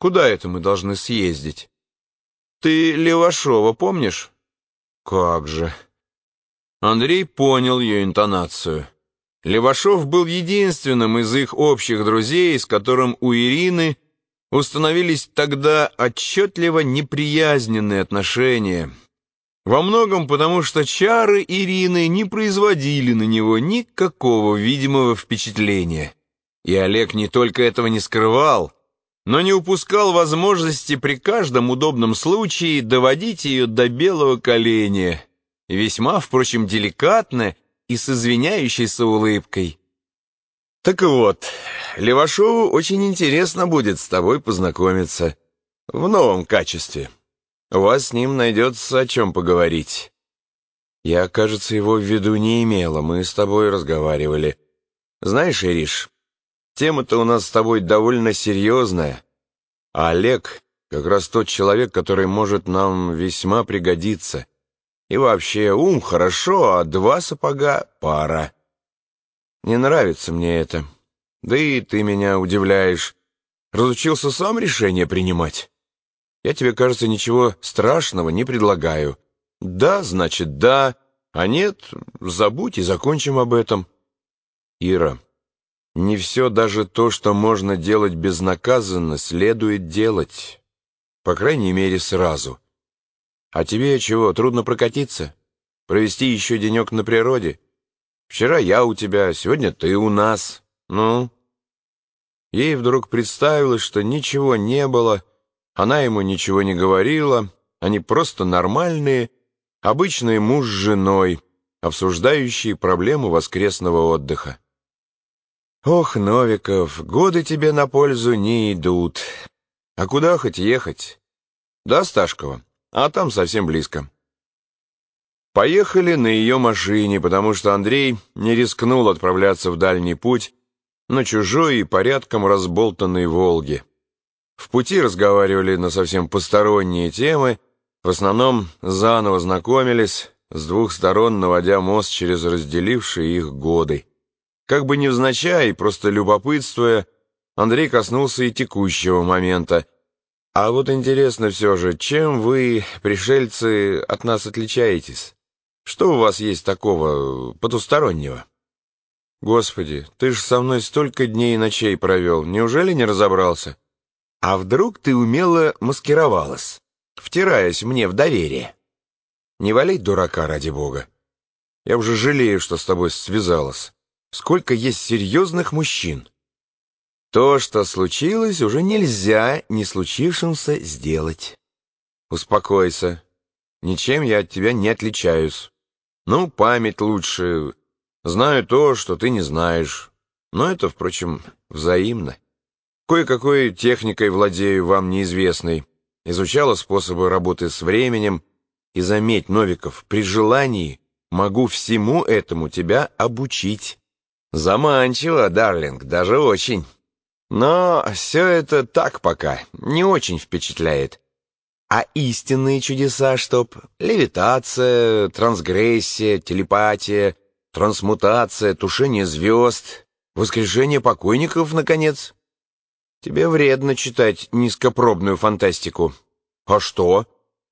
Куда это мы должны съездить? Ты Левашова помнишь? Как же. Андрей понял ее интонацию. Левашов был единственным из их общих друзей, с которым у Ирины установились тогда отчетливо неприязненные отношения. Во многом потому, что чары Ирины не производили на него никакого видимого впечатления. И Олег не только этого не скрывал, но не упускал возможности при каждом удобном случае доводить ее до белого коленя, весьма, впрочем, деликатно и с извиняющейся улыбкой. «Так вот, Левашову очень интересно будет с тобой познакомиться в новом качестве. У вас с ним найдется о чем поговорить. Я, кажется, его в виду не имела, мы с тобой разговаривали. Знаешь, Ириш, Тема-то у нас с тобой довольно серьезная. А Олег как раз тот человек, который может нам весьма пригодиться. И вообще, ум хорошо, а два сапога — пара. Не нравится мне это. Да и ты меня удивляешь. Разучился сам решение принимать. Я тебе, кажется, ничего страшного не предлагаю. Да, значит, да, а нет, забудь и закончим об этом. Ира, не все даже то, что можно делать безнаказанно, следует делать. По крайней мере, сразу. А тебе чего, трудно прокатиться? Провести еще денек на природе? Вчера я у тебя, сегодня ты у нас. Ну? Ей вдруг представилось, что ничего не было, она ему ничего не говорила, они просто нормальные, обычные муж с женой, обсуждающие проблему воскресного отдыха. Ох, Новиков, годы тебе на пользу не идут. А куда хоть ехать? Да, Сташкова, а там совсем близко. Поехали на ее машине, потому что Андрей не рискнул отправляться в дальний путь на чужой и порядком разболтанной «Волге». В пути разговаривали на совсем посторонние темы, в основном заново знакомились, с двух сторон наводя мост через разделившие их годы. Как бы невзначай, просто любопытствуя, Андрей коснулся и текущего момента. «А вот интересно все же, чем вы, пришельцы, от нас отличаетесь? Что у вас есть такого потустороннего?» «Господи, ты ж со мной столько дней и ночей провел, неужели не разобрался?» «А вдруг ты умело маскировалась, втираясь мне в доверие?» «Не валяй дурака, ради бога. Я уже жалею, что с тобой связалась» сколько есть серьезных мужчин. То, что случилось, уже нельзя не случившимся сделать. Успокойся. Ничем я от тебя не отличаюсь. Ну, память лучше. Знаю то, что ты не знаешь. Но это, впрочем, взаимно. Кое-какой техникой владею вам неизвестной. Изучала способы работы с временем. И заметь, Новиков, при желании могу всему этому тебя обучить. Заманчиво, Дарлинг, даже очень. Но все это так пока, не очень впечатляет. А истинные чудеса, чтоб левитация, трансгрессия, телепатия, трансмутация, тушение звезд, воскрешение покойников, наконец. Тебе вредно читать низкопробную фантастику. А что?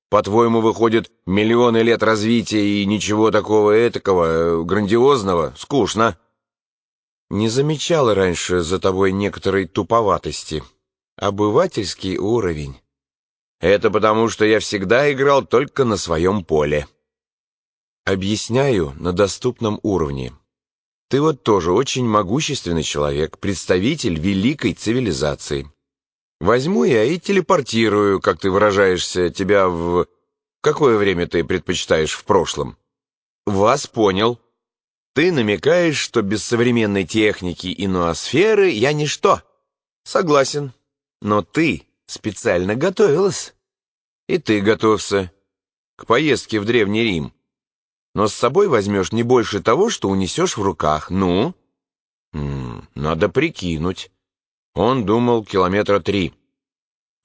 По-твоему, выходит, миллионы лет развития и ничего такого этакого, грандиозного, скучно? Не замечала раньше за тобой некоторой туповатости. Обывательский уровень. Это потому, что я всегда играл только на своем поле. Объясняю на доступном уровне. Ты вот тоже очень могущественный человек, представитель великой цивилизации. Возьму я и телепортирую, как ты выражаешься, тебя в... Какое время ты предпочитаешь в прошлом? Вас понял. Ты намекаешь, что без современной техники и ноосферы я ничто. Согласен. Но ты специально готовилась. И ты готовься к поездке в Древний Рим. Но с собой возьмешь не больше того, что унесешь в руках. Ну? М -м, надо прикинуть. Он думал километра три.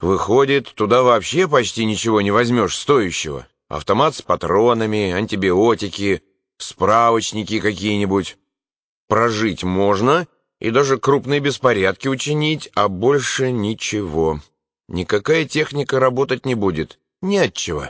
Выходит, туда вообще почти ничего не возьмешь стоящего. Автомат с патронами, антибиотики, справочники какие-нибудь. Прожить можно и даже крупные беспорядки учинить, а больше ничего. Никакая техника работать не будет. Не отчего.